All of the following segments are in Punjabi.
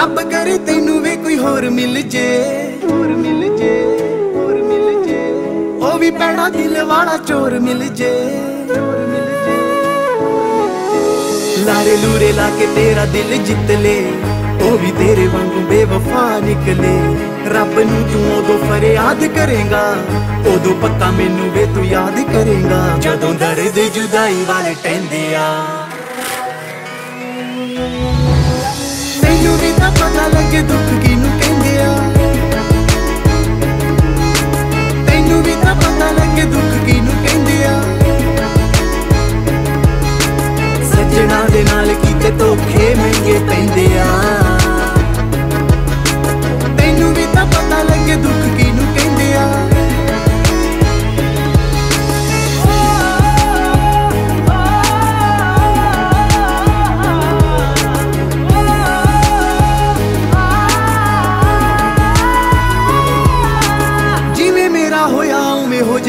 ਰੱਬ ਕਰੇ ਤੈਨੂੰ ਵੀ ਕੋਈ ਹੋਰ ਮਿਲ ਜੇ। ਹੋਰ ਮਿਲ ਜੇ ਹੋਰ ਮਿਲ ਜੇ। ਉਹ ਵੀ ਪੈਣਾ ਦਿਲ ਵਾਲਾ ਚੋਰ ਮਿਲ ਜੇ। ਚੋਰ ਮਿਲ ਜੇ ਲਾਰੇ ਲੂਰੇ ਲਾ ਕੇ ਤੇਰਾ ਦਿਲ ਜਿੱਤ ਲੇ। ਉਹ ਵੀ ਤੇਰੇ ਵਾਂਗੂ ਬੇਵਫਾ ਨਿਕਲੇ। ਰੱਬ ਨੂੰ ਤੂੰ ਉਦੋਂ ਫਰਿਆਦ ਕਰੇਗਾ। ਉਦੋਂ ਪੱਕਾ ਮੈਨੂੰ ਵੇ ਤੂੰ ਯਾਦ ਕਰੇਗਾ। ਜਦੋਂ ਦਰਦ ਜੁਦਾਈ ਵਾਲੇ ਟੈਂਦੇ ਆ ਤਾਂ ਪਤਾ ਦੁੱਖ ਕਿਨੂੰ ਕਹਿੰਦੇ ਆ? ਤੈਨੂੰ ਵੀ ਤਾਂ ਪਤਾ ਲੱਗੇ ਦੁੱਖ ਕਿਨੂੰ ਕਹਿੰਦੇ ਆ? ਸੱਜਣਾ ਦੇ ਨਾਲ ਕੀਤੇ ਧੋਖੇ ਮਹਿੰਗੇ ਪੈਂਦੇ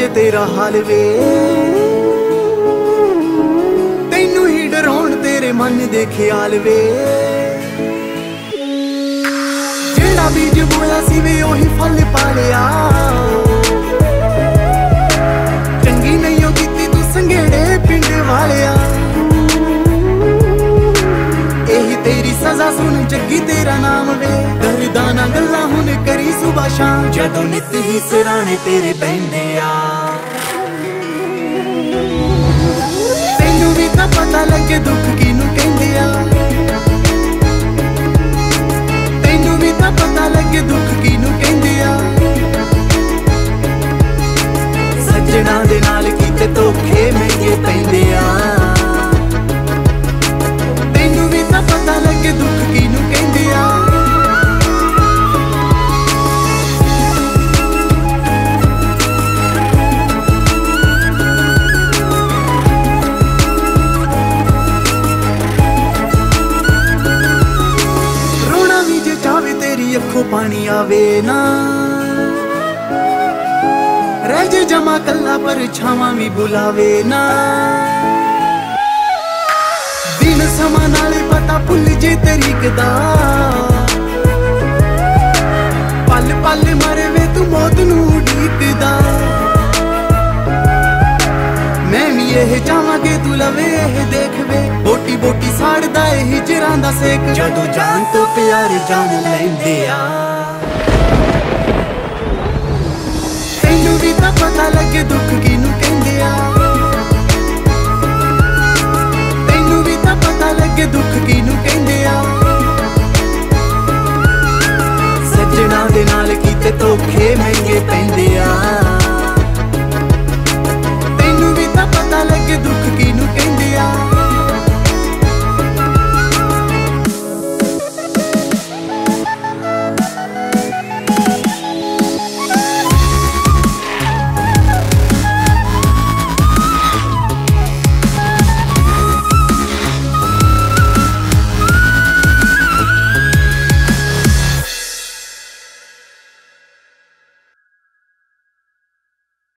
ਉਵੇਂ ਤੇਰਾ ਹਾਲ ਵੇ। ਤੈਨੂੰ ਹੀ ਡਰਾਉਣ ਤੇਰੇ ਮਨ ਦੇ ਖਿਆਲ ਵੇ। ਕਰੀ ਸ਼ਾਮ ਜਦੋਂ ਨਿਤ ਹੀ ਸਰਾਣੇ ਤੇਰੇ ਬੈੰਦੇ ਆ। ਚਾਵੇ ਅੱਖੋਂ ਪਾਣੀ ਆਵੇ ਨਾ। ਰਹਿ ਜੇ ਜਮਾ ਕੱਲਾ ਪਰ ਛਾਵਾਂ ਵੀ ਬੁਲਾਵੇ ਨਾ। ਦਿਨ ਸਮਾਂ ਨਾਲੇ ਪਤਾ ਭੁੱਲ ਜੇ ਤਰੀਕ ਦਾ। ਪਲ ਪਲ ਮਰੇ ਵੇ ਤੂੰ ਮੌਤ ਨੂੰ ਉਡੀਕਦਾ। ਮੈਂ ਵੀ ਇਹ ਚਾਹਾਂਗੇ ਤੂੰ ਲਵੇ, ਇਹ ਦੇਖ ਵੇ। ਬੋਟੀ ਬੋਟੀ ਸਾੜਦਾ ਇਹ ਹਿਜਰਾਂ ਦਾ ਸੇਕ। ਜਦੋਂ ਜਾਨ ਤੋਂ ਪਿਆਰ ਜਾਣ ਲੈਂਦੇ ਆ। ਤੈਨੂੰ ਵੀ ਤਾਂ ਪਤਾ ਲੱਗੇ ਦੁੱਖ ਕੀ